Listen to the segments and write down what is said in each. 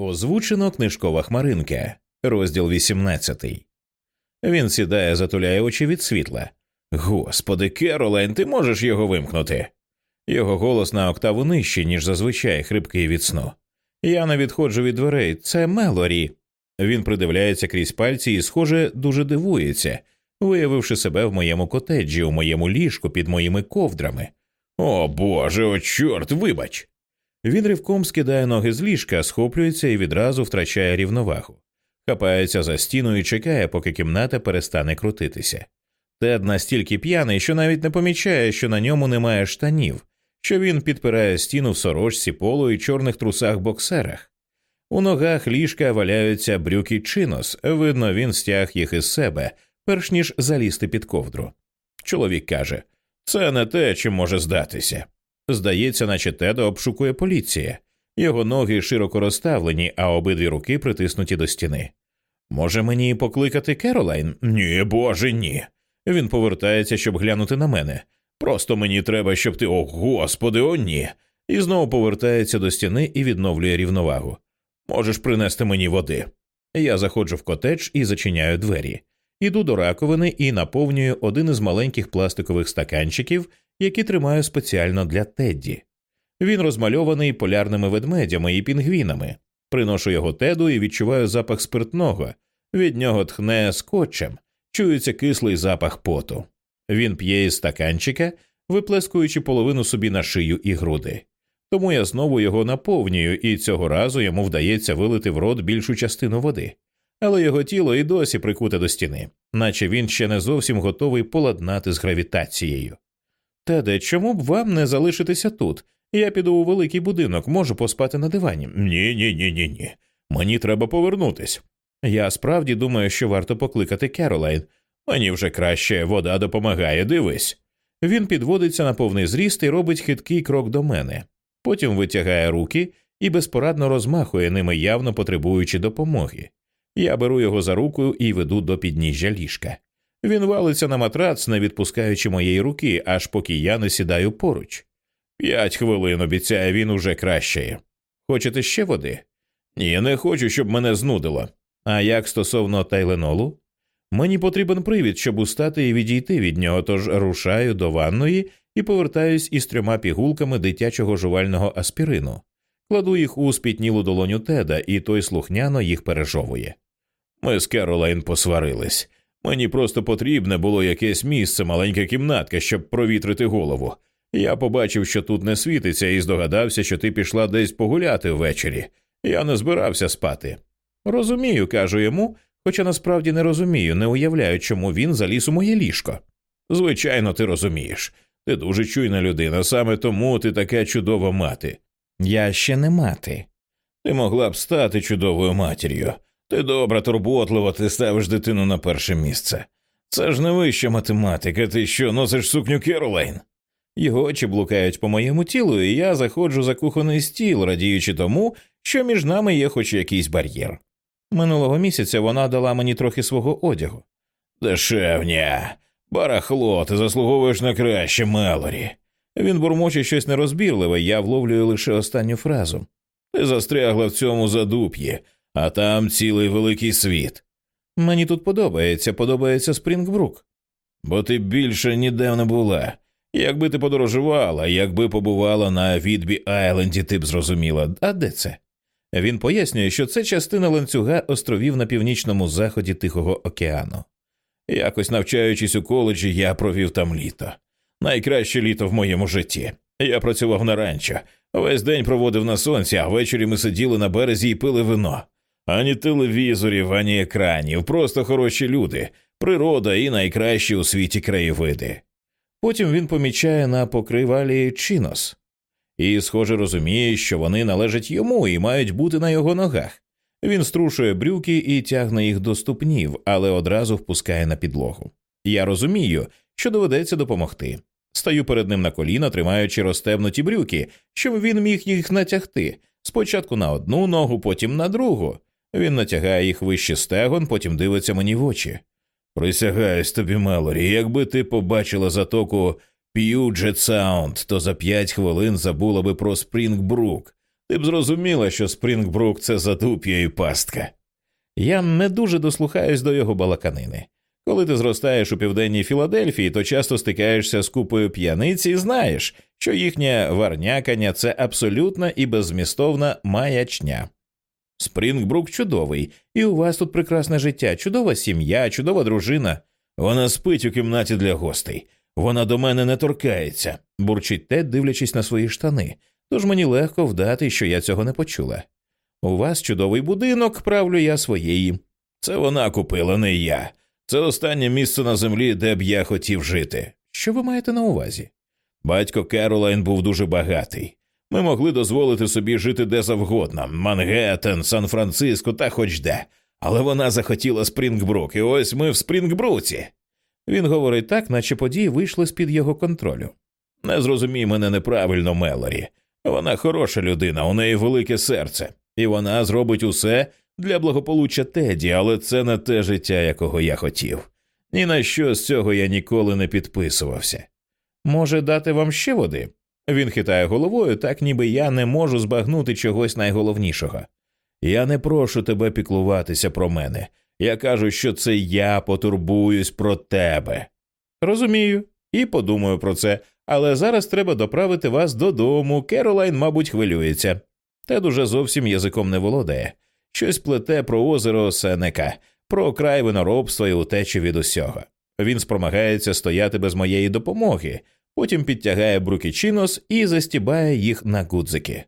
Озвучено книжкова хмаринка, розділ 18. Він сідає, затуляє очі від світла. Господи, Керолайн, ти можеш його вимкнути? Його голос на октаву нижче, ніж зазвичай хрипкий від сну. Я не відходжу від дверей. Це Мелорі. Він придивляється крізь пальці і, схоже, дуже дивується, виявивши себе в моєму котеджі, у моєму ліжку під моїми ковдрами. О Боже, о чорт, вибач. Він ривком скидає ноги з ліжка, схоплюється і відразу втрачає рівновагу, хапається за стіну і чекає, поки кімната перестане крутитися. Тед настільки п'яний, що навіть не помічає, що на ньому немає штанів, що він підпирає стіну в сорочці полу і чорних трусах боксерах. У ногах ліжка валяються брюки чинос, видно, він стяг їх із себе, перш ніж залізти під ковдру. Чоловік каже це не те, чим може здатися. Здається, наче Теда обшукує поліція. Його ноги широко розставлені, а обидві руки притиснуті до стіни. Може мені покликати Керолайн? Ні, боже, ні. Він повертається, щоб глянути на мене. Просто мені треба, щоб ти. О, господи, о, ні. І знову повертається до стіни і відновлює рівновагу. Можеш принести мені води. Я заходжу в котедж і зачиняю двері. Іду до раковини і наповнюю один із маленьких пластикових стаканчиків, які тримаю спеціально для Тедді. Він розмальований полярними ведмедями і пінгвінами. Приношу його теду і відчуваю запах спиртного. Від нього тхне скотчем, чується кислий запах поту. Він п'є із стаканчика, виплескуючи половину собі на шию і груди. Тому я знову його наповнюю, і цього разу йому вдається вилити в рот більшу частину води. Але його тіло і досі прикуте до стіни, наче він ще не зовсім готовий поладнати з гравітацією. Теде, чому б вам не залишитися тут? Я піду у великий будинок, можу поспати на дивані. Ні, ні, ні, ні, ні. Мені треба повернутись. Я справді думаю, що варто покликати Керолайн. Мені вже краще вода допомагає, дивись. Він підводиться на повний зріст і робить хиткий крок до мене, потім витягає руки і безпорадно розмахує ними, явно потребуючи допомоги. Я беру його за руку і веду до підніжжя ліжка. Він валиться на матрац, не відпускаючи моєї руки, аж поки я не сідаю поруч. П'ять хвилин обіцяє він уже кращає. Хочете ще води? Ні, не хочу, щоб мене знудило. А як стосовно тайленолу? Мені потрібен привід, щоб устати і відійти від нього, тож рушаю до ванної і повертаюсь із трьома пігулками дитячого жувального аспірину. Кладу їх у спітнілу долоню теда, і той слухняно їх пережовує. Ми з Керолайн посварились. Мені просто потрібне було якесь місце, маленька кімнатка, щоб провітрити голову. Я побачив, що тут не світиться, і здогадався, що ти пішла десь погуляти ввечері. Я не збирався спати. Розумію, кажу йому, хоча насправді не розумію, не уявляю, чому він заліз у моє ліжко. Звичайно, ти розумієш. Ти дуже чуйна людина, саме тому ти така чудова мати. Я ще не мати. Ти могла б стати чудовою матір'ю. Ти добра, турботлива, ти ставиш дитину на перше місце. Це ж не вища математика, ти що носиш сукню Керолайн? Його очі блукають по моєму тілу, і я заходжу за кухонний стіл, радіючи тому, що між нами є хоч якийсь бар'єр. Минулого місяця вона дала мені трохи свого одягу. Дешевня, барахло, ти заслуговуєш на краще, Мелорі. Він бурмоче щось нерозбірливе, я вловлюю лише останню фразу. Ти застрягла в цьому задуп'ї, а там цілий великий світ. Мені тут подобається, подобається Спрінгбрук. Бо ти більше ніде не була. Якби ти подорожувала, якби побувала на Відбі Айленді, ти б зрозуміла, а де це? Він пояснює, що це частина ланцюга островів на північному заході Тихого океану. Якось навчаючись у коледжі, я провів там літо. Найкраще літо в моєму житті. Я працював на ранчо, весь день проводив на сонці, а ввечері ми сиділи на березі і пили вино. Ані телевізорів, ані екранів, просто хороші люди, природа і найкращі у світі краєвиди. Потім він помічає на покривалі чинос і, схоже, розуміє, що вони належать йому і мають бути на його ногах. Він струшує брюки і тягне їх до ступнів, але одразу впускає на підлогу. Я розумію, що доведеться допомогти. Стаю перед ним на коліна, тримаючи розтебнуті брюки, щоб він міг їх натягти спочатку на одну ногу, потім на другу. Він натягає їх вище стегон, потім дивиться мені в очі. Присягаюсь тобі, Мелорі, якби ти побачила затоку П'юджет Саунд, то за п'ять хвилин забула би про Спрінгбрук. ти б зрозуміла, що Спрінгбрук це задуп'я і пастка. Я не дуже дослухаюсь до його балаканини. Коли ти зростаєш у південній Філадельфії, то часто стикаєшся з купою п'яниць і знаєш, що їхнє варнякання це абсолютна і беззмістовна маячня. Спрінгбрук чудовий, і у вас тут прекрасне життя, чудова сім'я, чудова дружина. Вона спить у кімнаті для гостей. Вона до мене не торкається, бурчить Тед, дивлячись на свої штани, тож мені легко вдати, що я цього не почула. У вас чудовий будинок, правлю я своєї. Це вона купила, не я. Це останнє місце на землі, де б я хотів жити. Що ви маєте на увазі? Батько Керолайн був дуже багатий. Ми могли дозволити собі жити де завгодно Мангеттен, Сан-Франциско та хоч де. Але вона захотіла Спрінгбрук, і ось ми в Спрінгбруці. Він говорить так, наче події вийшли з під його контролю. Не зрозумій мене неправильно, Мелорі. Вона хороша людина, у неї велике серце, і вона зробить усе для благополуччя Теді, але це не те життя, якого я хотів. Ні на що з цього я ніколи не підписувався. Може, дати вам ще води? Він хитає головою, так ніби я не можу збагнути чогось найголовнішого. Я не прошу тебе піклуватися про мене. Я кажу, що це я потурбуюсь про тебе. Розумію, і подумаю про це, але зараз треба доправити вас додому. Керолайн, мабуть, хвилюється. Тед уже зовсім язиком не володає. Щось плете про озеро Сенека, про край виноробства і утечі від усього. Він спромагається стояти без моєї допомоги, потім підтягає брукічинос і застібає їх на гудзики.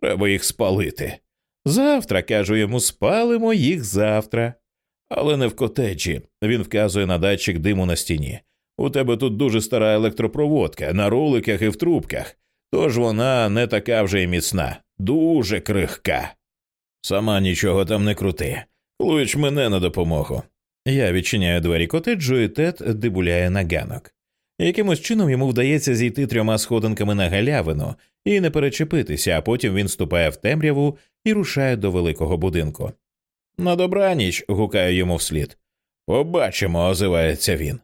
Треба їх спалити. Завтра, кажу йому, спалимо їх завтра. Але не в котеджі. Він вказує на датчик диму на стіні. У тебе тут дуже стара електропроводка на роликах і в трубках, тож вона не така вже й міцна, дуже крихка. Сама нічого там не крути. Клуч мене на допомогу. Я відчиняю двері котеджу, і Тед дебуляє на ганок. Якимось чином йому вдається зійти трьома сходинками на галявину і не перечепитися, а потім він ступає в темряву і рушає до великого будинку. На добраніч. гукаю йому вслід. Побачимо, озивається він.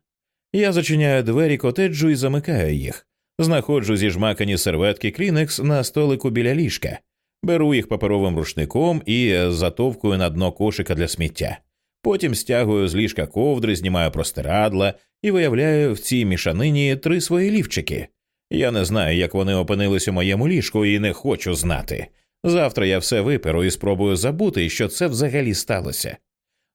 Я зачиняю двері котеджу і замикаю їх. Знаходжу зіжмакані серветки Клінекс на столику біля ліжка, беру їх паперовим рушником і затовкую на дно кошика для сміття. Потім стягую з ліжка ковдри, знімаю простирадла і виявляю в цій мішанині три свої лівчики. Я не знаю, як вони опинились у моєму ліжку, і не хочу знати. Завтра я все виперу і спробую забути, що це взагалі сталося.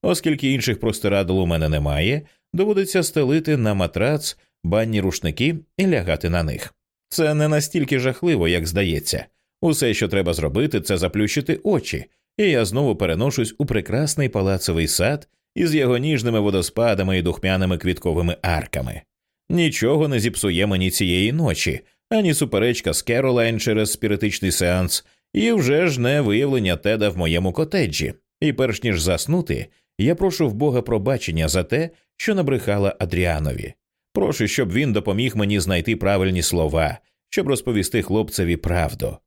Оскільки інших простирадл у мене немає, доводиться стелити на матрац банні рушники і лягати на них. Це не настільки жахливо, як здається. Усе, що треба зробити, це заплющити очі, і я знову переношусь у прекрасний палацовий сад із його ніжними водоспадами і духмяними квітковими арками. Нічого не зіпсує мені цієї ночі, ані суперечка з Керолайн через спіритичний сеанс, і вже ж не виявлення теда в моєму котеджі. І перш ніж заснути, я прошу в Бога пробачення за те, що набрехала Адріанові. Прошу, щоб він допоміг мені знайти правильні слова, щоб розповісти хлопцеві правду.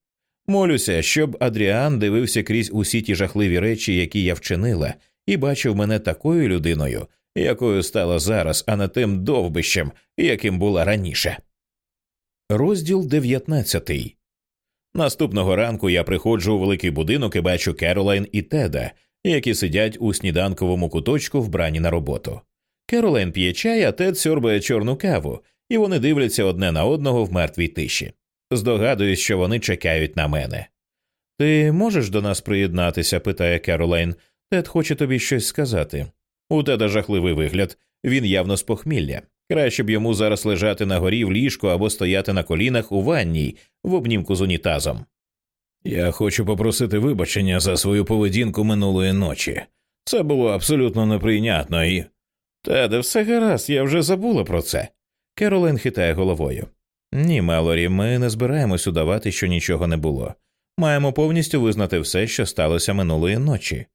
Молюся, щоб Адріан дивився крізь усі ті жахливі речі, які я вчинила, і бачив мене такою людиною, якою стала зараз, а не тим довбищем, яким була раніше. Розділ 19 Наступного ранку я приходжу у великий будинок і бачу Керолайн і Теда, які сидять у сніданковому куточку вбрані на роботу. Керолайн п'є чай, а Тед сьорбає чорну каву, і вони дивляться одне на одного в мертвій тиші. Здогадуюсь, що вони чекають на мене. Ти можеш до нас приєднатися? питає Керолайн. Тед хоче тобі щось сказати. У Теда жахливий вигляд, він явно з похмілля. Краще б йому зараз лежати на горі в ліжку або стояти на колінах у ванній в обнімку з унітазом. Я хочу попросити вибачення за свою поведінку минулої ночі. Це було абсолютно неприйнятно і. Теде, все гаразд, я вже забула про це. Керолин хитає головою. Ні, Мелорі, ми не збираємось удавати, що нічого не було. Маємо повністю визнати все, що сталося минулої ночі.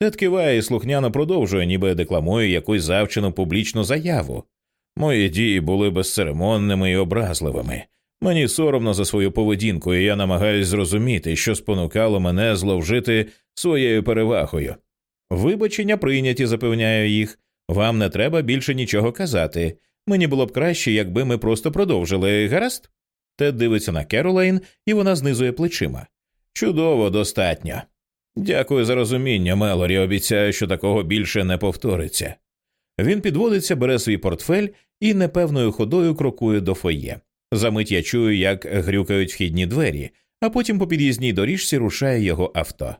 Тед киває і слухняно продовжує, ніби декламує якусь завчену публічну заяву. Мої дії були безцеремонними і образливими. Мені соромно за свою поведінку, і я намагаюсь зрозуміти, що спонукало мене зловжити своєю перевагою. Вибачення прийняті, запевняю їх. Вам не треба більше нічого казати. Мені було б краще, якби ми просто продовжили, гаразд? Тед дивиться на Керолайн, і вона знизує плечима. Чудово, достатньо. Дякую за розуміння, Мелорі. Обіцяю, що такого більше не повториться. Він підводиться, бере свій портфель і непевною ходою крокує до фоє. Замить я чую, як грюкають вхідні двері, а потім по під'їзній доріжці рушає його авто.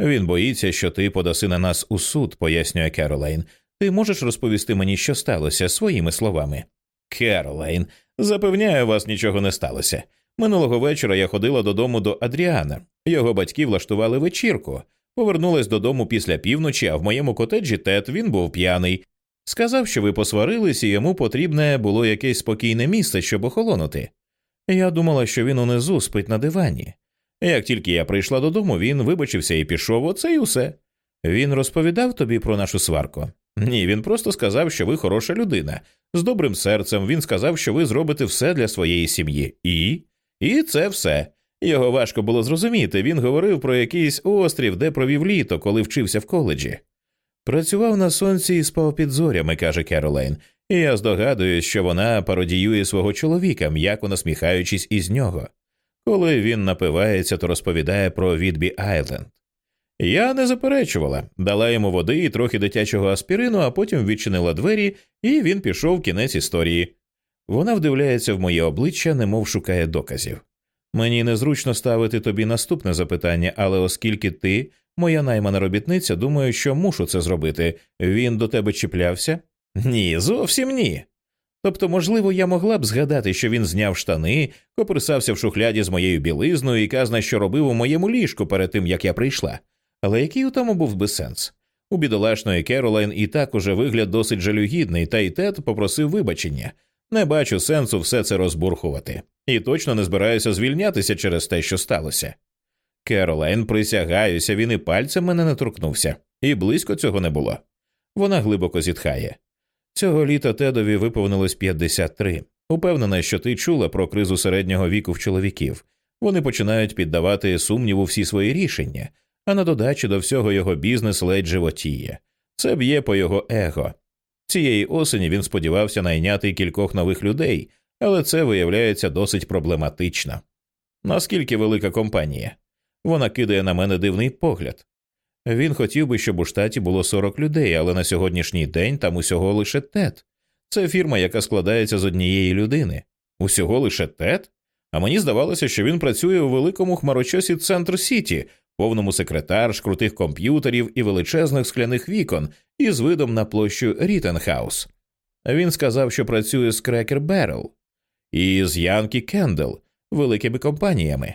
Він боїться, що ти подаси на нас у суд, пояснює Керолайн. Ти можеш розповісти мені, що сталося своїми словами. Керолайн, запевняю, вас нічого не сталося. Минулого вечора я ходила додому до Адріана. Його батьки влаштували вечірку. Повернулась додому після півночі, а в моєму котеджі Тед він був п'яний. Сказав, що ви посварились, і йому потрібне було якесь спокійне місце, щоб охолонути. Я думала, що він унизу спить на дивані. Як тільки я прийшла додому, він вибачився і пішов, оце й усе. Він розповідав тобі про нашу сварку. Ні, він просто сказав, що ви хороша людина. З добрим серцем він сказав, що ви зробите все для своєї сім'ї. І І це все. Його важко було зрозуміти. Він говорив про якийсь острів, де провів літо, коли вчився в коледжі. Працював на сонці і спав під зорями, каже Керолейн, і я здогадуюсь, що вона пародіює свого чоловіка, м'яко насміхаючись із нього. Коли він напивається, то розповідає про Відбі Айленд. Я не заперечувала, дала йому води і трохи дитячого аспірину, а потім відчинила двері, і він пішов кінець історії. Вона вдивляється в моє обличчя, немов шукає доказів. Мені незручно ставити тобі наступне запитання, але оскільки ти, моя наймана робітниця, думаю, що мушу це зробити, він до тебе чіплявся? Ні, зовсім ні. Тобто, можливо, я могла б згадати, що він зняв штани, копирсався в шухляді з моєю білизною і казна, що робив у моєму ліжку перед тим, як я прийшла. Але який у тому був би сенс? У бідолашної Керолайн і так уже вигляд досить жалюгідний, та й Тед попросив вибачення. Не бачу сенсу все це розбурхувати, і точно не збираюся звільнятися через те, що сталося. Керолайн, присягаюся, він і пальцем мене не торкнувся, і близько цього не було. Вона глибоко зітхає. Цього літа Тедові виповнилось 53. Упевнена, що ти чула про кризу середнього віку в чоловіків. Вони починають піддавати сумніву всі свої рішення, а на додачу до всього його бізнес ледь животіє. Це б'є по його его. Цієї осені він сподівався найняти кількох нових людей, але це виявляється досить проблематично. Наскільки велика компанія? Вона кидає на мене дивний погляд. Він хотів би, щоб у штаті було 40 людей, але на сьогоднішній день там усього лише тет. Це фірма, яка складається з однієї людини. Усього лише Тед? А мені здавалося, що він працює у великому хмарочосі Центр Сіті, повному секретарш, крутих комп'ютерів і величезних скляних вікон із видом на площу Рітенхаус. Він сказав, що працює з Cracker Barrel і з Yankee Candle, великими компаніями.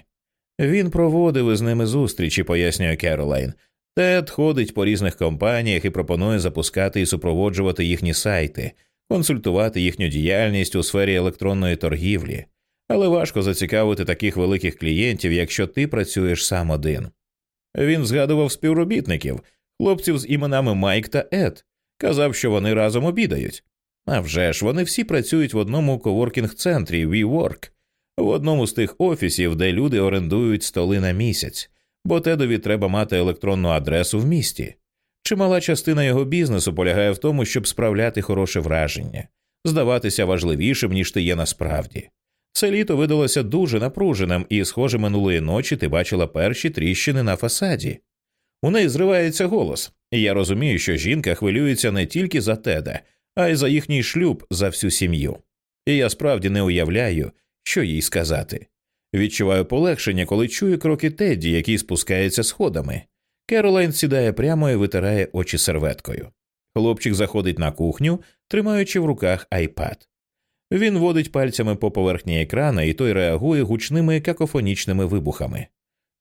Він проводив із ними зустрічі, пояснює Керолайн. Тед ходить по різних компаніях і пропонує запускати і супроводжувати їхні сайти, консультувати їхню діяльність у сфері електронної торгівлі, але важко зацікавити таких великих клієнтів, якщо ти працюєш сам один. Він згадував співробітників, хлопців з іменами Майк та Ед, казав, що вони разом обідають. А вже ж вони всі працюють в одному коворкінг центрі WeWork, в одному з тих офісів, де люди орендують столи на місяць, бо Тедові треба мати електронну адресу в місті. Чимала частина його бізнесу полягає в тому, щоб справляти хороше враження, здаватися важливішим, ніж ти є насправді. Це літо видалося дуже напруженим, і, схоже, минулої ночі ти бачила перші тріщини на фасаді. У неї зривається голос, і я розумію, що жінка хвилюється не тільки за теда, а й за їхній шлюб, за всю сім'ю. І я справді не уявляю, що їй сказати. Відчуваю полегшення, коли чую кроки Тедді, який спускається сходами. Керолайн сідає прямо і витирає очі серветкою. Хлопчик заходить на кухню, тримаючи в руках айпад. Він водить пальцями по поверхні екрана, і той реагує гучними какофонічними вибухами.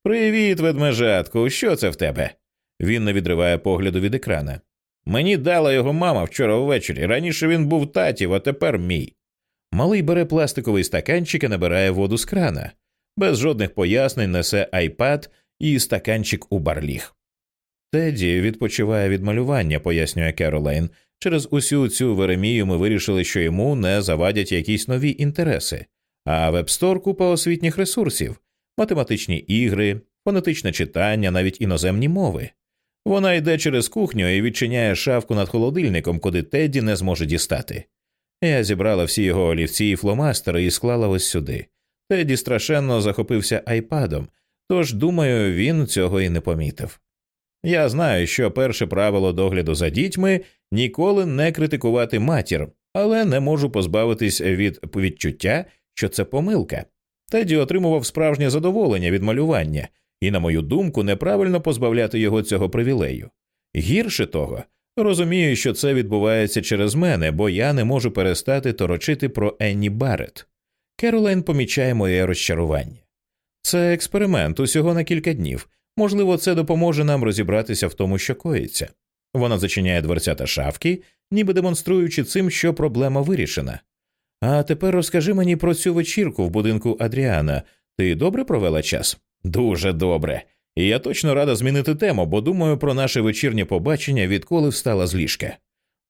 Привіт, ведмежатку, що це в тебе? Він не відриває погляду від екрана. Мені дала його мама вчора ввечері. Раніше він був татів, а тепер мій. Малий бере пластиковий стаканчик і набирає воду з крана. Без жодних пояснень несе айпад і стаканчик у барліг. Теді відпочиває від малювання, пояснює Керолайн. Через усю цю Веремію ми вирішили, що йому не завадять якісь нові інтереси, а вебстор купа освітніх ресурсів, математичні ігри, фонетичне читання, навіть іноземні мови. Вона йде через кухню і відчиняє шафку над холодильником, куди Тедді не зможе дістати. Я зібрала всі його олівці і фломастери і склала ось сюди. Теді страшенно захопився айпадом, тож, думаю, він цього і не помітив. Я знаю, що перше правило догляду за дітьми ніколи не критикувати матір, але не можу позбавитись від відчуття, що це помилка. Теді отримував справжнє задоволення від малювання, і, на мою думку, неправильно позбавляти його цього привілею. Гірше того, розумію, що це відбувається через мене, бо я не можу перестати торочити про Енні Барретт. Керолайн помічає моє розчарування. Це експеримент усього на кілька днів. Можливо, це допоможе нам розібратися в тому, що коїться. Вона зачиняє дверцята шафки, ніби демонструючи цим, що проблема вирішена. А тепер розкажи мені про цю вечірку в будинку Адріана. Ти добре провела час? Дуже добре. І я точно рада змінити тему, бо думаю про наше вечірнє побачення, відколи встала з ліжка.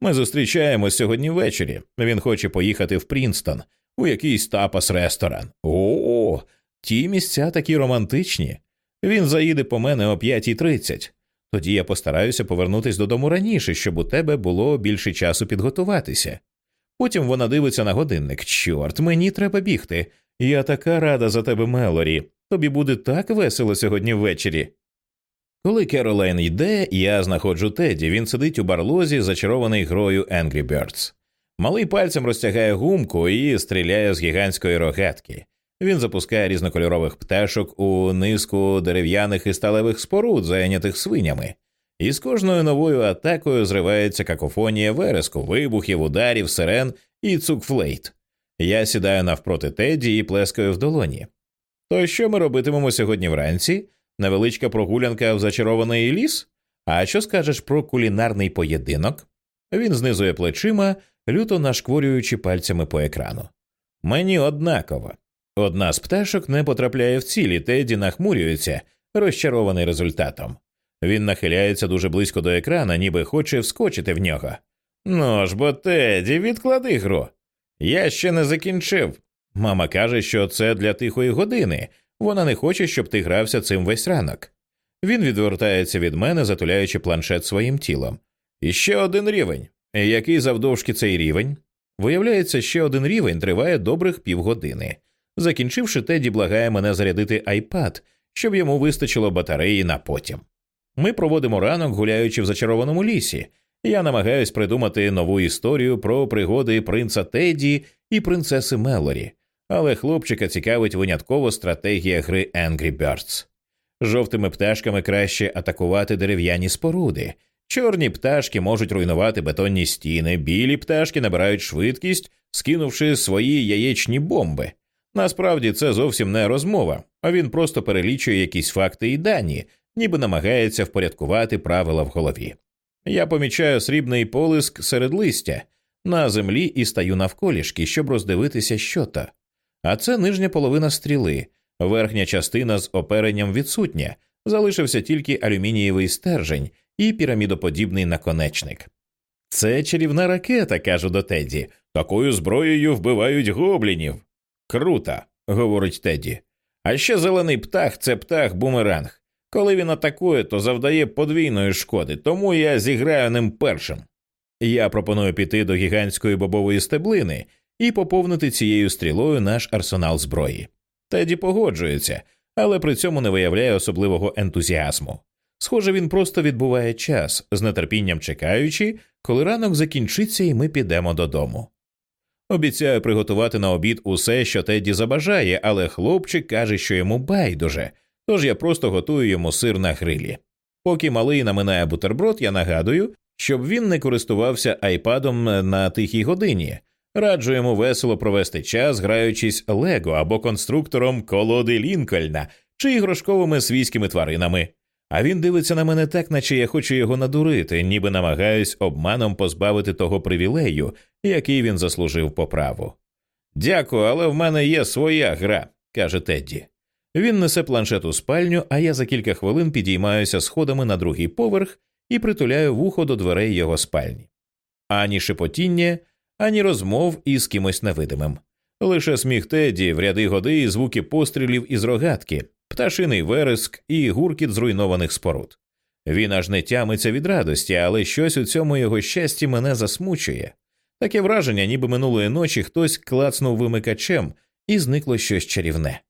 Ми зустрічаємось сьогодні ввечері. Він хоче поїхати в Прінстон, у якийсь тапас ресторан. О, ті місця такі романтичні. Він заїде по мене о 5.30. Тоді я постараюся повернутися додому раніше, щоб у тебе було більше часу підготуватися. Потім вона дивиться на годинник. Чорт, мені треба бігти. Я така рада за тебе, Мелорі. Тобі буде так весело сьогодні ввечері. Коли Керолайн йде, я знаходжу Теді. Він сидить у барлозі, зачарований грою Angry Birds. Малий пальцем розтягає гумку і стріляє з гігантської рогатки. Він запускає різнокольорових пташок у низку дерев'яних і сталевих споруд, зайнятих свинями, і з кожною новою атакою зривається какофонія вереску, вибухів, ударів, сирен і цукфлейт. Я сідаю навпроти Теді і плескаю в долоні. То що ми робитимемо сьогодні вранці? Невеличка прогулянка в зачарований ліс? А що скажеш про кулінарний поєдинок? Він знизує плечима, люто нашкворюючи пальцями по екрану. Мені однаково. Одна з пташок не потрапляє в цілі, Теді нахмурюється, розчарований результатом. Він нахиляється дуже близько до екрана, ніби хоче вскочити в нього. Ну ж бо Теді, відклади гру. Я ще не закінчив. Мама каже, що це для тихої години. Вона не хоче, щоб ти грався цим весь ранок. Він відвертається від мене, затуляючи планшет своїм тілом. І ще один рівень. Який завдовжки цей рівень? Виявляється, ще один рівень триває добрих півгодини. Закінчивши, Теді благає мене зарядити айпад, щоб йому вистачило батареї на потім. Ми проводимо ранок, гуляючи в зачарованому лісі. Я намагаюсь придумати нову історію про пригоди принца Теді і принцеси Мелорі, але хлопчика цікавить винятково стратегія гри Angry Birds. Жовтими пташками краще атакувати дерев'яні споруди. Чорні пташки можуть руйнувати бетонні стіни, білі пташки набирають швидкість, скинувши свої яєчні бомби. Насправді це зовсім не розмова, а він просто перелічує якісь факти і дані, ніби намагається впорядкувати правила в голові. Я помічаю срібний полиск серед листя на землі і стаю навколішки, щоб роздивитися, що то. А це нижня половина стріли, верхня частина з оперенням відсутня, залишився тільки алюмінієвий стержень і пірамідоподібний наконечник. Це чарівна ракета, кажу до Теді. Такою зброєю вбивають гоблінів. Круто, говорить Теді. А ще зелений птах це птах бумеранг. Коли він атакує, то завдає подвійної шкоди, тому я зіграю ним першим. Я пропоную піти до гігантської бобової стеблини і поповнити цією стрілою наш арсенал зброї. Теді погоджується, але при цьому не виявляє особливого ентузіазму. Схоже, він просто відбуває час, з нетерпінням чекаючи, коли ранок закінчиться і ми підемо додому. Обіцяю приготувати на обід усе, що Тедді забажає, але хлопчик каже, що йому байдуже, тож я просто готую йому сир на грилі. Поки малий наминає бутерброд, я нагадую, щоб він не користувався айпадом на тихій годині. Раджу йому весело провести час, граючись лего або конструктором колоди Лінкольна чи іграшковими свійськими тваринами. А він дивиться на мене так, наче я хочу його надурити, ніби намагаюсь обманом позбавити того привілею, який він заслужив по праву. Дякую, але в мене є своя гра, каже Тедді. Він несе планшет у спальню, а я за кілька хвилин підіймаюся сходами на другий поверх і притуляю вухо до дверей його спальні. Ані шепотіння, ані розмов із кимось невидимим. Лише сміх Тедді, в ряди годи і звуки пострілів із рогатки, пташиний вереск і гуркіт зруйнованих споруд. Він аж не тямиться від радості, але щось у цьому його щасті мене засмучує. Таке враження, ніби минулої ночі хтось клацнув вимикачем і зникло щось чарівне.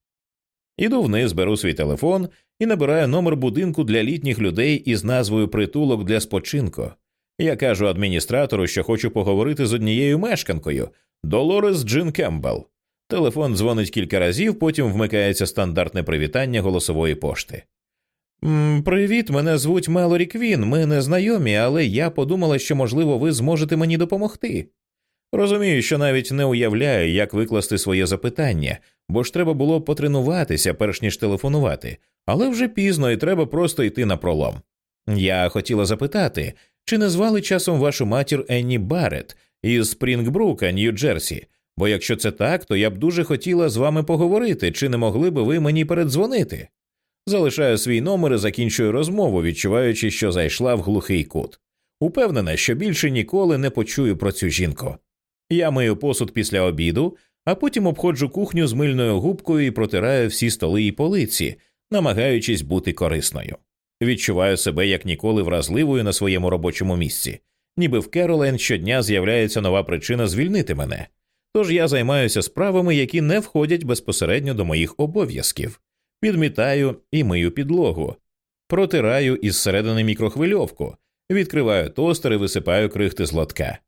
Іду вниз, беру свій телефон і набираю номер будинку для літніх людей із назвою Притулок для спочинку. Я кажу адміністратору, що хочу поговорити з однією мешканкою Долорес Джин Кембл. Телефон дзвонить кілька разів, потім вмикається стандартне привітання голосової пошти. Привіт, мене звуть Мелорі Квін. Ми не знайомі, але я подумала, що, можливо, ви зможете мені допомогти. Розумію, що навіть не уявляю, як викласти своє запитання, бо ж треба було потренуватися, перш ніж телефонувати, але вже пізно і треба просто йти на пролом. Я хотіла запитати, чи не звали часом вашу матір Енні Барретт із Спрінгбрука, Нью-Джерсі? Бо якщо це так, то я б дуже хотіла з вами поговорити, чи не могли би ви мені передзвонити? Залишаю свій номер і закінчую розмову, відчуваючи, що зайшла в глухий кут. Упевнена, що більше ніколи не почую про цю жінку. Я мию посуд після обіду, а потім обходжу кухню з мильною губкою і протираю всі столи і полиці, намагаючись бути корисною. Відчуваю себе як ніколи вразливою на своєму робочому місці, ніби в Керолен щодня з'являється нова причина звільнити мене. Тож я займаюся справами, які не входять безпосередньо до моїх обов'язків, підмітаю і мию підлогу, протираю із середини мікрохвильовку, відкриваю тостер і висипаю крихти з лотка.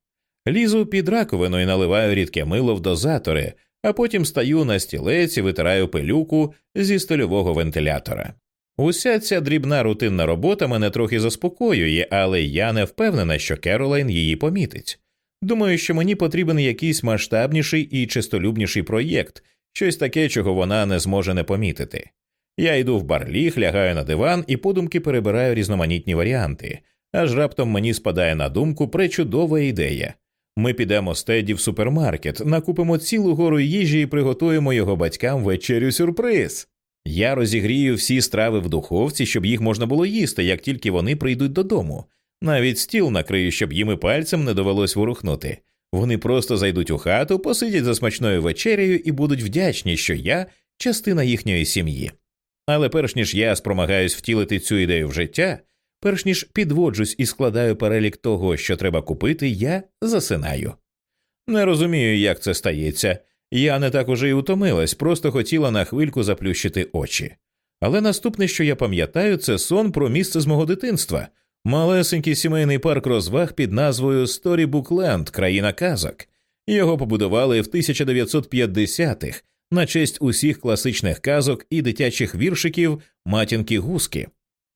Лізу під раковину і наливаю рідке мило в дозатори, а потім стаю на стілець і витираю пилюку зі стильового вентилятора. Уся ця дрібна рутинна робота мене трохи заспокоює, але я не впевнена, що Керолайн її помітить. Думаю, що мені потрібен якийсь масштабніший і чистолюбніший проєкт, щось таке, чого вона не зможе не помітити. Я йду в барліг, лягаю на диван і подумки перебираю різноманітні варіанти, аж раптом мені спадає на думку пречудова ідея. Ми підемо з Теді в супермаркет, накупимо цілу гору їжі і приготуємо його батькам вечерю сюрприз. Я розігрію всі страви в духовці, щоб їх можна було їсти, як тільки вони прийдуть додому. Навіть стіл накрию, щоб їм і пальцем не довелось ворухнути. Вони просто зайдуть у хату, посидять за смачною вечерею і будуть вдячні, що я частина їхньої сім'ї. Але перш ніж я спромагаюсь втілити цю ідею в життя, перш ніж підводжусь і складаю перелік того, що треба купити, я засинаю. Не розумію, як це стається. Я не так уже й утомилась, просто хотіла на хвильку заплющити очі. Але наступне, що я пам'ятаю, це сон про місце з мого дитинства, малесенький сімейний парк розваг під назвою Сторібукленд, країна казок. Його побудували в 1950-х на честь усіх класичних казок і дитячих віршиків матінки гуски.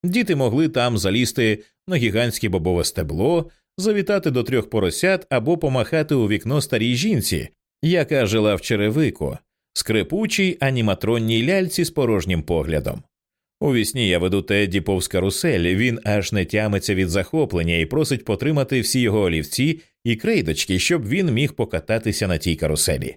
Діти могли там залізти на гігантське бобове стебло, завітати до трьох поросят або помахати у вікно старій жінці, яка жила в черевику, скрипучій аніматронній ляльці з порожнім поглядом. У вісні я веду Тедді повз карусель, він аж не тямиться від захоплення і просить потримати всі його олівці і крейдочки, щоб він міг покататися на тій каруселі.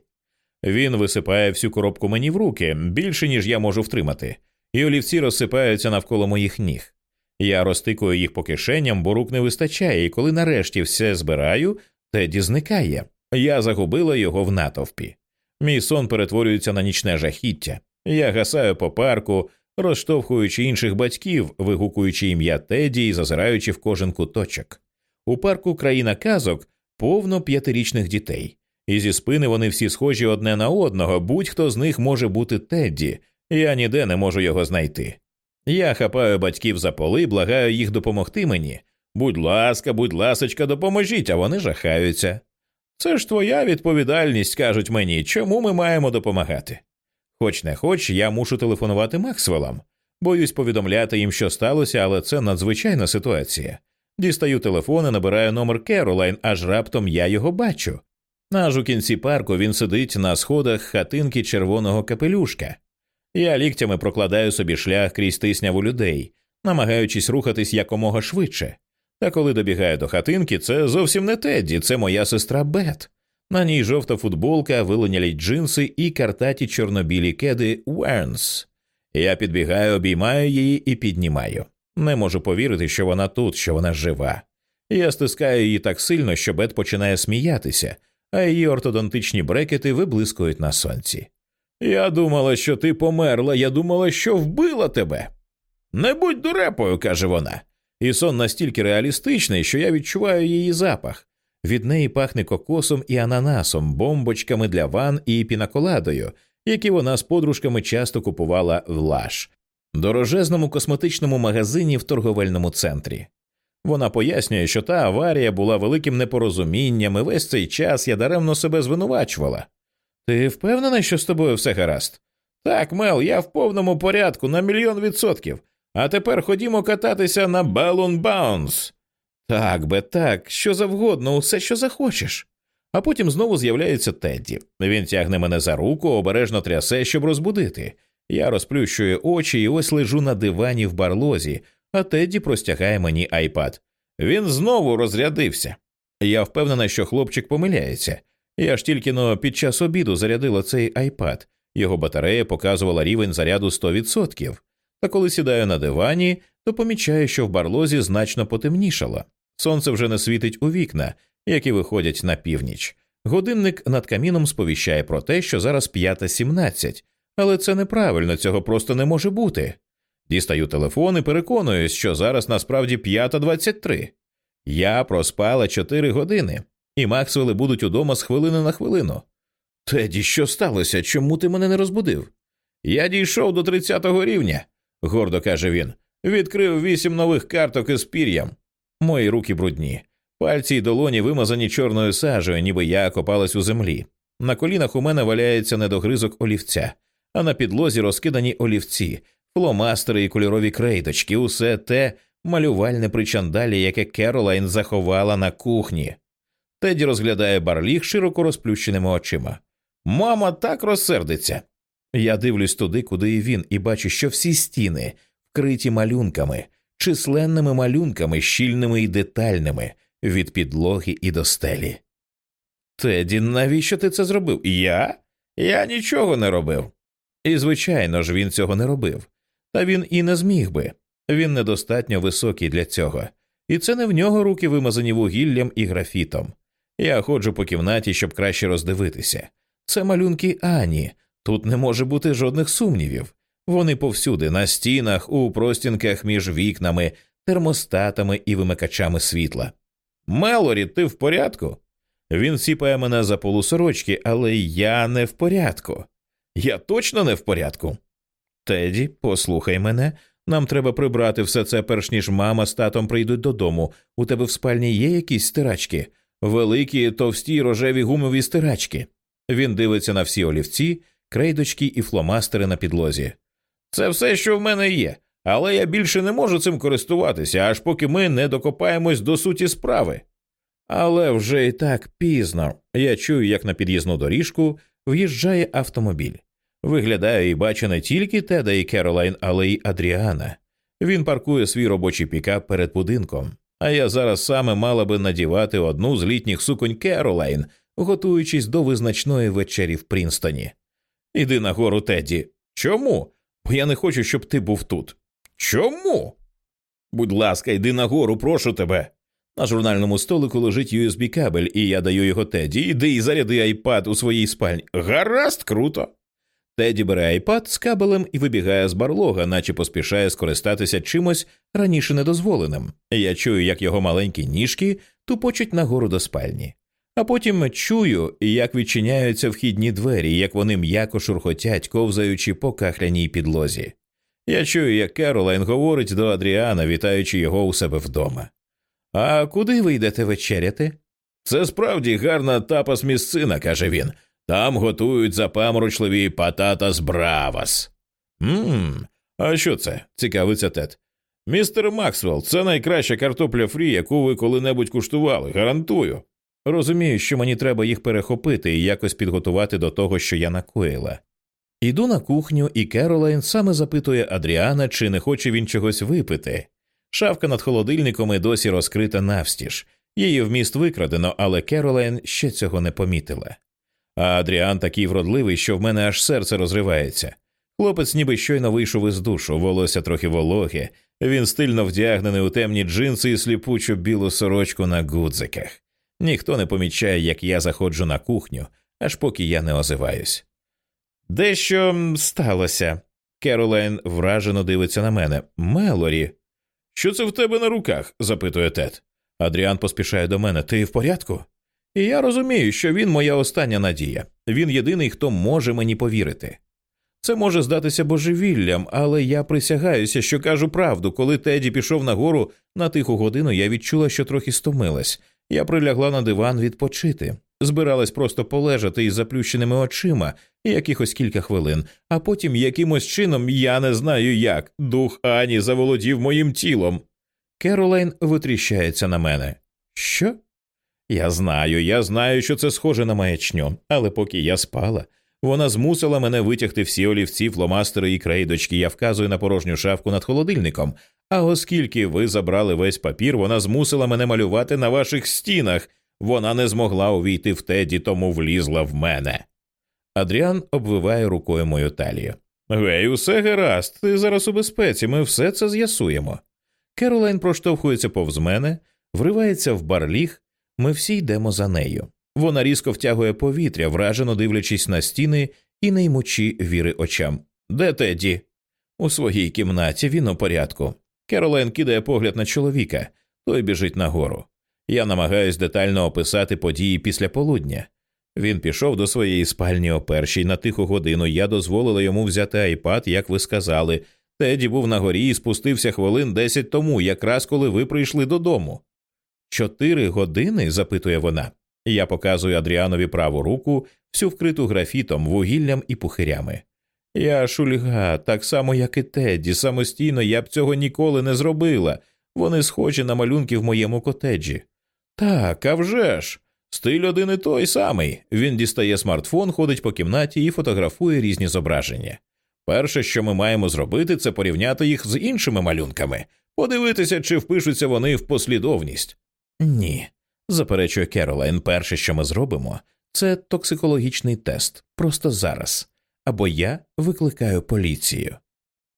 Він висипає всю коробку мені в руки більше, ніж я можу втримати, і олівці розсипаються навколо моїх ніг. Я розтикую їх по кишеням, бо рук не вистачає, і коли нарешті все збираю, Теді зникає. Я загубила його в натовпі. Мій сон перетворюється на нічне жахіття. Я гасаю по парку, розштовхуючи інших батьків, вигукуючи ім'я Теді і зазираючи в кожен куточок. У парку країна казок повно п'ятирічних дітей, і зі спини вони всі схожі одне на одного, будь-хто з них може бути Тедді, я ніде не можу його знайти. Я хапаю батьків за поли, благаю їх допомогти мені. Будь ласка, будь ласочка, допоможіть, а вони жахаються. Це ж твоя відповідальність, кажуть мені, чому ми маємо допомагати. Хоч не хоч, я мушу телефонувати Максвелам. Боюсь повідомляти їм, що сталося, але це надзвичайна ситуація. Дістаю телефон і набираю номер Керолайн, аж раптом я його бачу. Аж у кінці парку він сидить на сходах хатинки червоного капелюшка. Я ліктями прокладаю собі шлях крізь тисняву людей, намагаючись рухатись якомога швидше. Та коли добігаю до хатинки, це зовсім не Тедді, це моя сестра Бет. На ній жовта футболка, виленялі джинси і картаті чорнобілі кеди Вернс. Я підбігаю, обіймаю її і піднімаю. Не можу повірити, що вона тут, що вона жива. Я стискаю її так сильно, що Бет починає сміятися, а її ортодонтичні брекети виблискують на сонці. Я думала, що ти померла, я думала, що вбила тебе. Не будь дурепою, каже вона. І сон настільки реалістичний, що я відчуваю її запах. Від неї пахне кокосом і ананасом, бомбочками для ван і пінаколадою, які вона з подружками часто купувала в Лаш, дорожезному косметичному магазині в торговельному центрі. Вона пояснює, що та аварія була великим непорозумінням, і весь цей час я даремно себе звинувачувала. Ти впевнена, що з тобою все гаразд? Так, Мел, я в повному порядку на мільйон відсотків. А тепер ходімо кататися на Балун Баунс. Так би так, що завгодно, усе що захочеш. А потім знову з'являється Тедді. Він тягне мене за руку, обережно трясе, щоб розбудити. Я розплющую очі і ось лежу на дивані в барлозі, а Тедді простягає мені айпад. Він знову розрядився. Я впевнена, що хлопчик помиляється. Я ж тільки но під час обіду зарядила цей айпад, його батарея показувала рівень заряду 100%. Та коли сідаю на дивані, то помічаю, що в барлозі значно потемнішало. Сонце вже не світить у вікна, які виходять на північ. Годинник над каміном сповіщає про те, що зараз 5.17, але це неправильно, цього просто не може бути. Дістаю телефон і переконуюсь, що зараз насправді 5.23. Я проспала 4 години, і Максвели будуть удома з хвилини на хвилину. Теді, що сталося? Чому ти мене не розбудив? Я дійшов до 30-го рівня, гордо каже він. Відкрив вісім нових карток із пір'ям. Мої руки брудні. Пальці й долоні вимазані чорною сажею, ніби я копалась у землі. На колінах у мене валяється недогризок олівця, а на підлозі розкидані олівці, фломастери і кольорові крейдочки, усе те малювальне причандалі, яке Керолайн заховала на кухні. Теді розглядає барліг широко розплющеними очима. Мама так розсердиться. Я дивлюсь туди, куди і він, і бачу, що всі стіни вкриті малюнками, численними малюнками, щільними і детальними, від підлоги і до стелі. Теді, навіщо ти це зробив? Я? Я нічого не робив. І, звичайно ж, він цього не робив. Та він і не зміг би. Він недостатньо високий для цього, і це не в нього руки вимазані вугіллям і графітом. Я ходжу по кімнаті, щоб краще роздивитися. Це малюнки Ані, тут не може бути жодних сумнівів. Вони повсюди, на стінах, у простінках між вікнами, термостатами і вимикачами світла. Мелорі, ти в порядку? Він сіпає мене за полусорочки, але я не в порядку. Я точно не в порядку. Теді, послухай мене, нам треба прибрати все це, перш ніж мама з татом прийдуть додому. У тебе в спальні є якісь стирачки, великі, товсті рожеві гумові стирачки. Він дивиться на всі олівці, крейдочки і фломастери на підлозі. Це все, що в мене є, але я більше не можу цим користуватися, аж поки ми не докопаємось до суті справи. Але вже і так пізно. Я чую, як на під'їзну доріжку в'їжджає автомобіль. Виглядаю і бачу не тільки Теда і Керолайн, але й Адріана. Він паркує свій робочий пікап перед будинком, а я зараз саме мала би надівати одну з літніх суконь Керолайн, готуючись до визначної вечері в Прінстоні. Іди нагору, Тедді. Чому? Бо я не хочу, щоб ти був тут. Чому? Будь ласка, йди нагору, прошу тебе. На журнальному столику лежить USB кабель, і я даю його Теді. Іди і заряди айпад у своїй спальні. Гаразд, круто. Теді бере айпад з кабелем і вибігає з барлога, наче поспішає скористатися чимось раніше недозволеним. Я чую, як його маленькі ніжки тупочуть нагору до спальні. А потім чую, як відчиняються вхідні двері, як вони м'яко шурхотять, ковзаючи по кахляній підлозі. Я чую, як Керолайн говорить до Адріана, вітаючи його у себе вдома. А куди ви йдете вечеряти? Це справді гарна тапас місцина, каже він. Там готують запаморочливі пататас бравас. Мм, а що це? цікавиться Тед. Містер Максвелл, це найкраща картопля фрі, яку ви коли-небудь куштували, гарантую. Розумію, що мені треба їх перехопити і якось підготувати до того, що я накоїла. Іду на кухню, і Керолайн саме запитує Адріана, чи не хоче він чогось випити. Шавка над холодильником і досі розкрита навстіж. Її вміст викрадено, але Керолайн ще цього не помітила. А Адріан такий вродливий, що в мене аж серце розривається. Хлопець ніби щойно вийшов із душу, волосся трохи вологе, він стильно вдягнений у темні джинси і сліпучу білу сорочку на гудзиках. Ніхто не помічає, як я заходжу на кухню, аж поки я не озиваюсь. Дещо сталося. Керолайн вражено дивиться на мене. Мелорі. Що це в тебе на руках? запитує Тед. Адріан поспішає до мене. Ти в порядку? І я розумію, що він моя остання надія. Він єдиний, хто може мені повірити. Це може здатися божевіллям, але я присягаюся, що кажу правду. Коли Теді пішов нагору на тиху годину, я відчула, що трохи стомилась. Я прилягла на диван відпочити, збиралась просто полежати із заплющеними очима якихось кілька хвилин, а потім якимось чином я не знаю як дух Ані заволодів моїм тілом. Керолайн витріщається на мене. Що? Я знаю, я знаю, що це схоже на маячню, але поки я спала, вона змусила мене витягти всі олівці, фломастери і крейдочки. Я вказую на порожню шафку над холодильником. А оскільки ви забрали весь папір, вона змусила мене малювати на ваших стінах. Вона не змогла увійти в теді, тому влізла в мене. Адріан обвиває рукою мою талію. Гей, усе гаразд, ти зараз у безпеці, ми все це з'ясуємо. Керолайн проштовхується повз мене, вривається в барліг, ми всі йдемо за нею. Вона різко втягує повітря, вражено дивлячись на стіни і не ймучи віри очам. Де Тедді?» У своїй кімнаті він у порядку. Керолайн кидає погляд на чоловіка, той біжить нагору. Я намагаюсь детально описати події після полудня. Він пішов до своєї спальні о першій на тиху годину. Я дозволила йому взяти айпад, як ви сказали. Теді був на горі і спустився хвилин десять тому, якраз коли ви прийшли додому. Чотири години? запитує вона. Я показую Адріанові праву руку, всю вкриту графітом, вугіллям і пухирями. Я шульга, так само, як і Тедді, самостійно я б цього ніколи не зробила. Вони схожі на малюнки в моєму котеджі. Так, а вже ж! Стиль один і той самий. Він дістає смартфон, ходить по кімнаті і фотографує різні зображення. Перше, що ми маємо зробити, це порівняти їх з іншими малюнками, подивитися, чи впишуться вони в послідовність. Ні, заперечує Керолайн, перше, що ми зробимо, це токсикологічний тест просто зараз. Або я викликаю поліцію.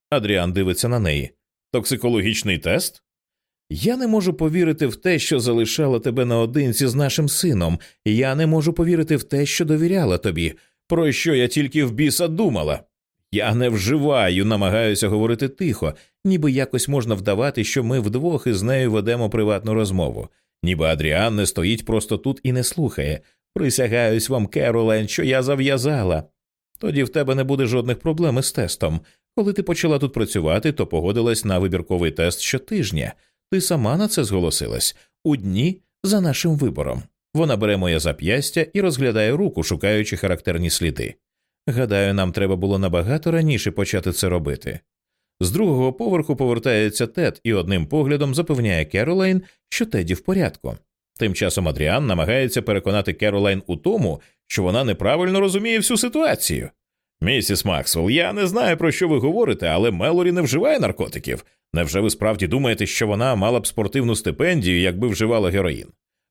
Адріан дивиться на неї. Токсикологічний тест? Я не можу повірити в те, що залишала тебе наодинці з нашим сином, я не можу повірити в те, що довіряла тобі, про що я тільки в біса думала. Я не вживаю, намагаюся говорити тихо, ніби якось можна вдавати, що ми вдвох із нею ведемо приватну розмову, ніби Адріан не стоїть просто тут і не слухає. Присягаюсь вам, Керолен, що я зав'язала. Тоді в тебе не буде жодних проблем із тестом. Коли ти почала тут працювати, то погодилась на вибірковий тест щотижня. Ти сама на це зголосилась у дні за нашим вибором. Вона бере моє зап'ястя і розглядає руку, шукаючи характерні сліди. Гадаю, нам треба було набагато раніше почати це робити. З другого поверху повертається Тед і одним поглядом запевняє Керолайн, що Теді в порядку. Тим часом Адріан намагається переконати Керолайн у тому, що вона неправильно розуміє всю ситуацію. Місіс Максвелл, я не знаю, про що ви говорите, але Мелорі не вживає наркотиків. Невже ви справді думаєте, що вона мала б спортивну стипендію, якби вживала героїн?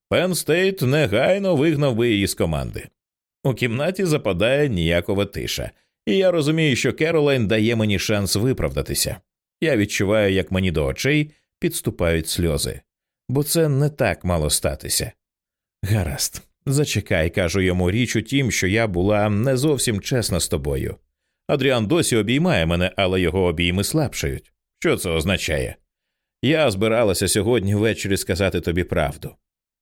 Пен Стейт негайно вигнав би її з команди. У кімнаті западає ніякова тиша, і я розумію, що Керолайн дає мені шанс виправдатися. Я відчуваю, як мені до очей підступають сльози, бо це не так мало статися. Гаразд, зачекай, кажу йому річ у тім, що я була не зовсім чесна з тобою. Адріан досі обіймає мене, але його обійми слабшають. Що це означає? Я збиралася сьогодні ввечері сказати тобі правду.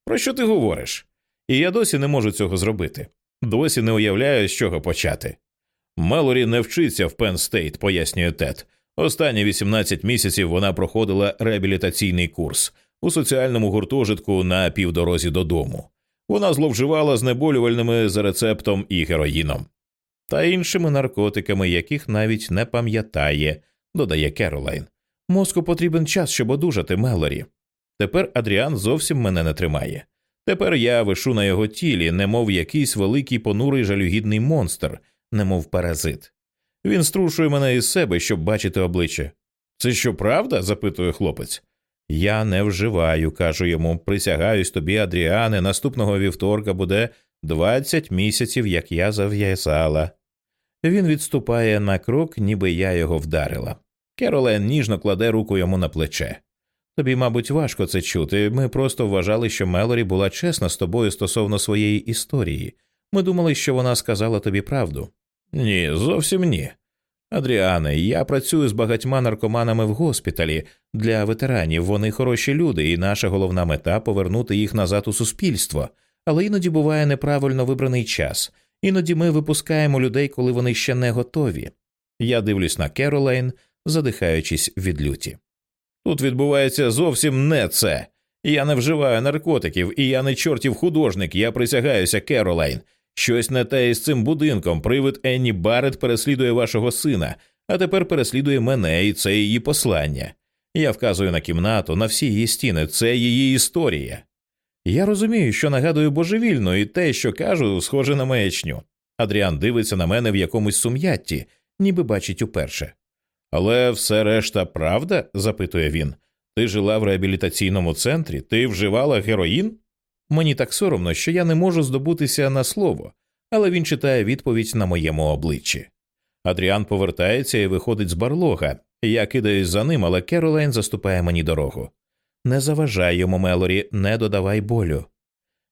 Про що ти говориш? І я досі не можу цього зробити. Досі не уявляю, з чого почати. Мелорі не вчиться в Пенн Стейт, пояснює Тед. Останні 18 місяців вона проходила реабілітаційний курс у соціальному гуртожитку на півдорозі додому. Вона зловживала знеболювальними за рецептом і героїном та іншими наркотиками, яких навіть не пам'ятає, додає Керолайн. Мозку потрібен час, щоб одужати Мелорі. Тепер Адріан зовсім мене не тримає. Тепер я вишу на його тілі, немов якийсь великий понурий жалюгідний монстр, немов паразит. Він струшує мене із себе, щоб бачити обличчя. Це що правда? запитує хлопець. Я не вживаю, кажу йому, присягаюсь тобі, Адріане, наступного вівторка буде двадцять місяців, як я зав'язала. Він відступає на крок, ніби я його вдарила. Керолен ніжно кладе руку йому на плече. Тобі, мабуть, важко це чути. Ми просто вважали, що Мелорі була чесна з тобою стосовно своєї історії. Ми думали, що вона сказала тобі правду. Ні, зовсім ні. Адріане, я працюю з багатьма наркоманами в госпіталі для ветеранів. Вони хороші люди, і наша головна мета повернути їх назад у суспільство. Але іноді буває неправильно вибраний час, Іноді ми випускаємо людей, коли вони ще не готові. Я дивлюсь на Керолайн, задихаючись від люті. Тут відбувається зовсім не це. Я не вживаю наркотиків, і я не чортів художник, я присягаюся, Керолайн. Щось не те із цим будинком. Привид Енні Барретт переслідує вашого сина, а тепер переслідує мене, і це її послання. Я вказую на кімнату, на всі її стіни, це її історія. Я розумію, що нагадую божевільно, і те, що кажу, схоже на маячню. Адріан дивиться на мене в якомусь сум'ятті, ніби бачить уперше. Але все решта правда? запитує він. Ти жила в реабілітаційному центрі, ти вживала героїн? Мені так соромно, що я не можу здобутися на слово, але він читає відповідь на моєму обличчі. Адріан повертається і виходить з барлога. Я кидаюсь за ним, але Керолайн заступає мені дорогу. Не заважай йому, Мелорі, не додавай болю.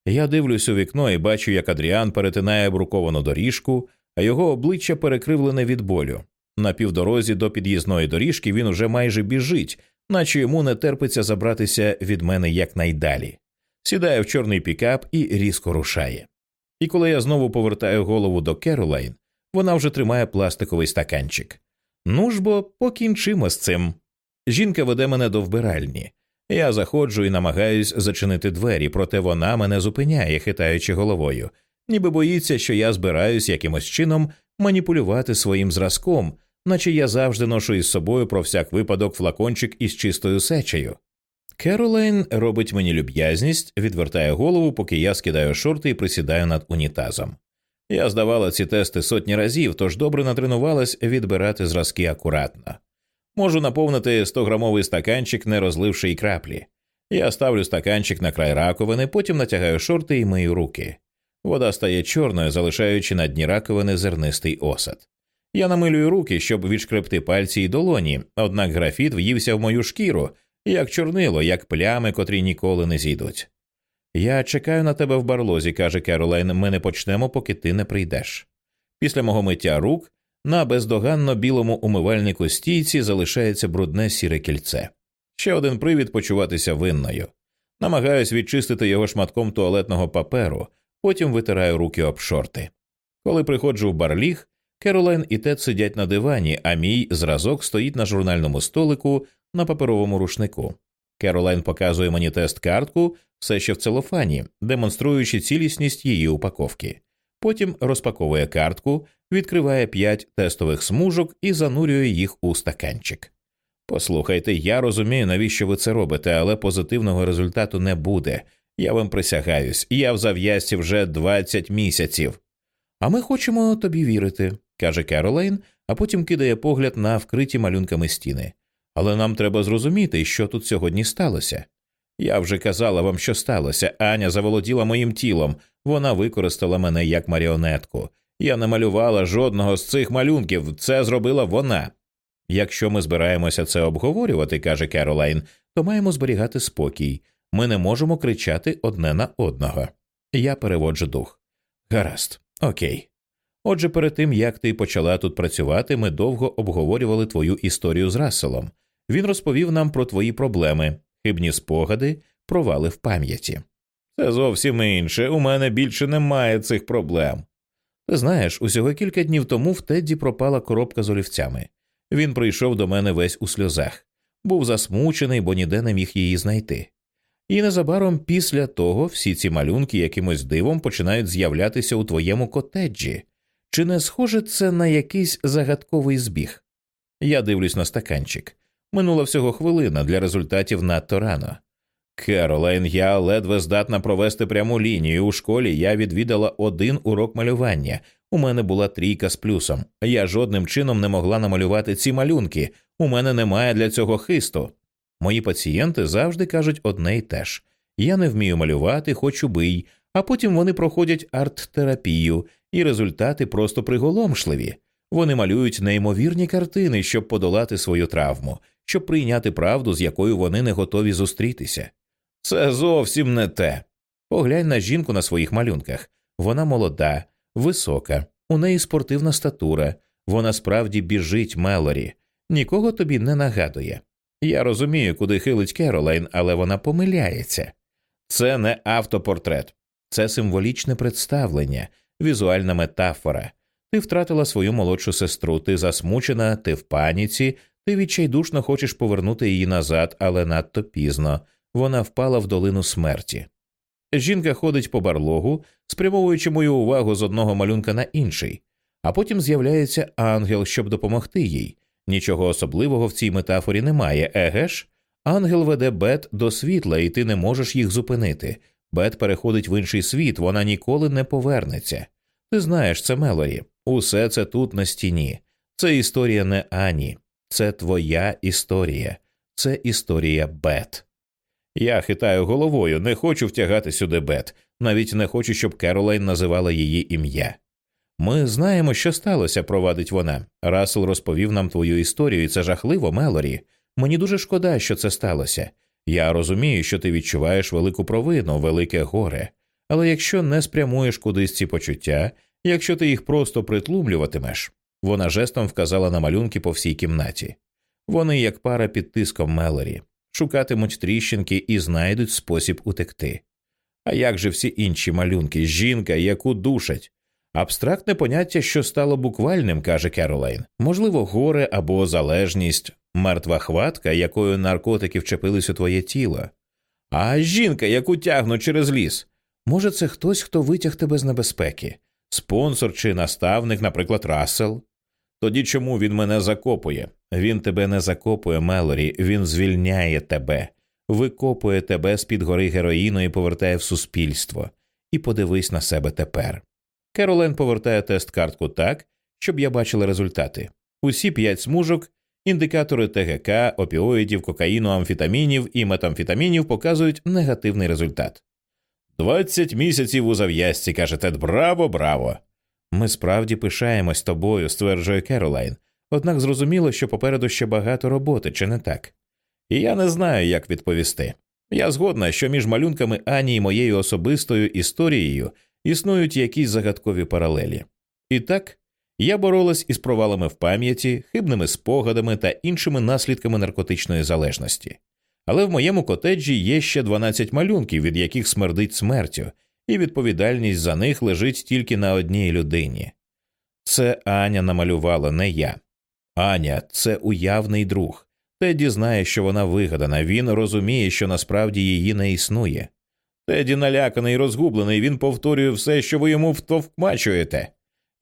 Я дивлюсь у вікно і бачу, як Адріан перетинає бруковану доріжку, а його обличчя перекривлене від болю. На півдорозі до під'їзної доріжки він уже майже біжить, наче йому не терпиться забратися від мене якнайдалі. Сідає в чорний пікап і різко рушає. І коли я знову повертаю голову до Керолайн, вона вже тримає пластиковий стаканчик. Ну ж бо покінчимо з цим. Жінка веде мене до вбиральні. Я заходжу і намагаюсь зачинити двері, проте вона мене зупиняє, хитаючи головою, ніби боїться, що я збираюсь якимось чином маніпулювати своїм зразком, наче я завжди ношу із собою про всяк випадок флакончик із чистою сечею. Керолайн робить мені люб'язність, відвертає голову, поки я скидаю шорти і присідаю над унітазом. Я здавала ці тести сотні разів, тож добре натренувалась відбирати зразки акуратно. Можу наповнити 100-грамовий стаканчик, не розливши й краплі. Я ставлю стаканчик на край раковини, потім натягаю шорти і мию руки. Вода стає чорною, залишаючи на дні раковини зернистий осад. Я намилюю руки, щоб відшкребти пальці й долоні, однак графіт в'ївся в мою шкіру, як чорнило, як плями, котрі ніколи не зійдуть. Я чекаю на тебе в барлозі, каже Керолайн, ми не почнемо, поки ти не прийдеш. Після мого миття рук на бездоганно білому умивальнику стійці залишається брудне сіре кільце. Ще один привід почуватися винною. Намагаюсь відчистити його шматком туалетного паперу, потім витираю руки об шорти. Коли приходжу в барліг, Керолайн і Тед сидять на дивані, а мій зразок стоїть на журнальному столику на паперовому рушнику. Керолайн показує мені тест картку все ще в целофані, демонструючи цілісність її упаковки. Потім розпаковує картку, відкриває п'ять тестових смужок і занурює їх у стаканчик. Послухайте, я розумію, навіщо ви це робите, але позитивного результату не буде. Я вам присягаюсь, я в зав'язці вже 20 місяців. А ми хочемо тобі вірити, каже Керолайн, а потім кидає погляд на вкриті малюнками стіни. Але нам треба зрозуміти, що тут сьогодні сталося. Я вже казала вам, що сталося. Аня заволоділа моїм тілом, вона використала мене як маріонетку. Я не малювала жодного з цих малюнків, це зробила вона. Якщо ми збираємося це обговорювати, каже Керолайн, то маємо зберігати спокій. Ми не можемо кричати одне на одного. Я переводжу дух. Гаразд, окей. Отже, перед тим як ти почала тут працювати, ми довго обговорювали твою історію з Расселом. Він розповів нам про твої проблеми, хибні спогади, провали в пам'яті. Це зовсім інше. У мене більше немає цих проблем. Ти знаєш, усього кілька днів тому в Тедді пропала коробка з олівцями. Він прийшов до мене весь у сльозах, був засмучений, бо ніде не міг її знайти. І незабаром після того всі ці малюнки якимось дивом починають з'являтися у твоєму котеджі. Чи не схоже це на якийсь загадковий збіг? Я дивлюсь на стаканчик. Минула всього хвилина для результатів надто рано. Керолайн, я ледве здатна провести пряму лінію. У школі я відвідала один урок малювання. У мене була трійка з плюсом. Я жодним чином не могла намалювати ці малюнки. У мене немає для цього хисту. Мої пацієнти завжди кажуть одне й те ж я не вмію малювати, хочу бий, а потім вони проходять арт-терапію, і результати просто приголомшливі. Вони малюють неймовірні картини, щоб подолати свою травму, щоб прийняти правду, з якою вони не готові зустрітися. Це зовсім не те. Поглянь на жінку на своїх малюнках. Вона молода, висока, у неї спортивна статура, вона справді біжить Мелорі, нікого тобі не нагадує. Я розумію, куди хилить Керолайн, але вона помиляється. Це не автопортрет, це символічне представлення, візуальна метафора. Ти втратила свою молодшу сестру, ти засмучена, ти в паніці, ти відчайдушно хочеш повернути її назад, але надто пізно вона впала в долину смерті. Жінка ходить по барлогу, спрямовуючи мою увагу з одного малюнка на інший, а потім з'являється ангел, щоб допомогти їй. Нічого особливого в цій метафорі немає, еге ж? Ангел веде Бет до світла, і ти не можеш їх зупинити. Бет переходить в інший світ, вона ніколи не повернеться. Ти знаєш, це Мелорі. Усе це тут на стіні. Це історія не Ані, це твоя історія, це історія Бет. Я хитаю головою, не хочу втягати сюди Бет, навіть не хочу, щоб Керолайн називала її ім'я. Ми знаємо, що сталося, провадить вона. Расел розповів нам твою історію, і це жахливо, Мелорі. Мені дуже шкода, що це сталося. Я розумію, що ти відчуваєш велику провину, велике горе, але якщо не спрямуєш кудись ці почуття, якщо ти їх просто притлумлюватимеш, вона жестом вказала на малюнки по всій кімнаті. Вони, як пара під тиском Мелорі, шукатимуть тріщинки і знайдуть спосіб утекти. А як же всі інші малюнки, жінка, яку душать? Абстрактне поняття, що стало буквальним, каже Керолайн, можливо, горе або залежність, мертва хватка, якою наркотики вчепились у твоє тіло, а жінка, яку тягнуть через ліс. Може, це хтось, хто витяг тебе з небезпеки, спонсор чи наставник, наприклад, Рассел. Тоді чому він мене закопує? Він тебе не закопує, Мелорі, він звільняє тебе, викопує тебе з під гори героїну і повертає в суспільство. І подивись на себе тепер. Керолен повертає тест картку так, щоб я бачила результати. Усі п'ять смужок, індикатори ТГК, опіоїдів, кокаїну, амфітамінів і метамфітамінів показують негативний результат. Двадцять місяців у зав'язці, каже Тед, браво, браво. Ми справді пишаємось тобою, стверджує Керолайн, однак зрозуміло, що попереду ще багато роботи, чи не так? І я не знаю, як відповісти. Я згодна, що між малюнками Ані і моєю особистою історією існують якісь загадкові паралелі. І так, я боролась із провалами в пам'яті, хибними спогадами та іншими наслідками наркотичної залежності. Але в моєму котеджі є ще 12 малюнків, від яких смердить смертю, і відповідальність за них лежить тільки на одній людині. Це Аня намалювала, не я. Аня це уявний друг. Теді знає, що вона вигадана, він розуміє, що насправді її не існує. Теді наляканий і розгублений, він повторює все, що ви йому втовкмачуєте.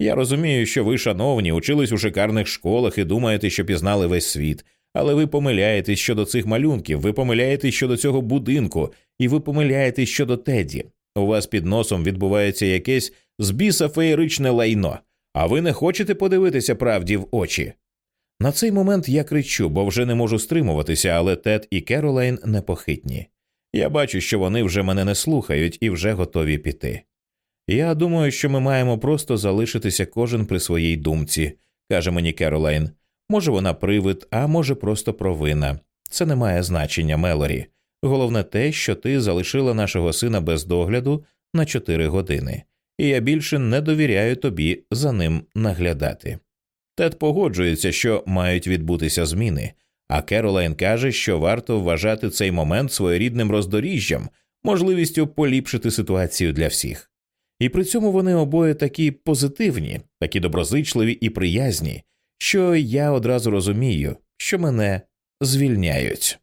Я розумію, що ви, шановні, учились у шикарних школах і думаєте, що пізнали весь світ, але ви помиляєтесь щодо цих малюнків, ви помиляєтесь щодо цього будинку, і ви помиляєтесь щодо Теді. У вас під носом відбувається якесь збіса феєричне лайно, а ви не хочете подивитися правді в очі. На цей момент я кричу, бо вже не можу стримуватися, але Тед і Керолайн непохитні. Я бачу, що вони вже мене не слухають і вже готові піти. Я думаю, що ми маємо просто залишитися кожен при своїй думці, каже мені Керолайн. Може, вона привид, а може, просто провина. Це не має значення, Мелорі. Головне те, що ти залишила нашого сина без догляду на чотири години, і я більше не довіряю тобі за ним наглядати. Тед погоджується, що мають відбутися зміни, а Керолайн каже, що варто вважати цей момент своєрідним роздоріжжям, можливістю поліпшити ситуацію для всіх. І при цьому вони обоє такі позитивні, такі доброзичливі і приязні, що я одразу розумію, що мене звільняють.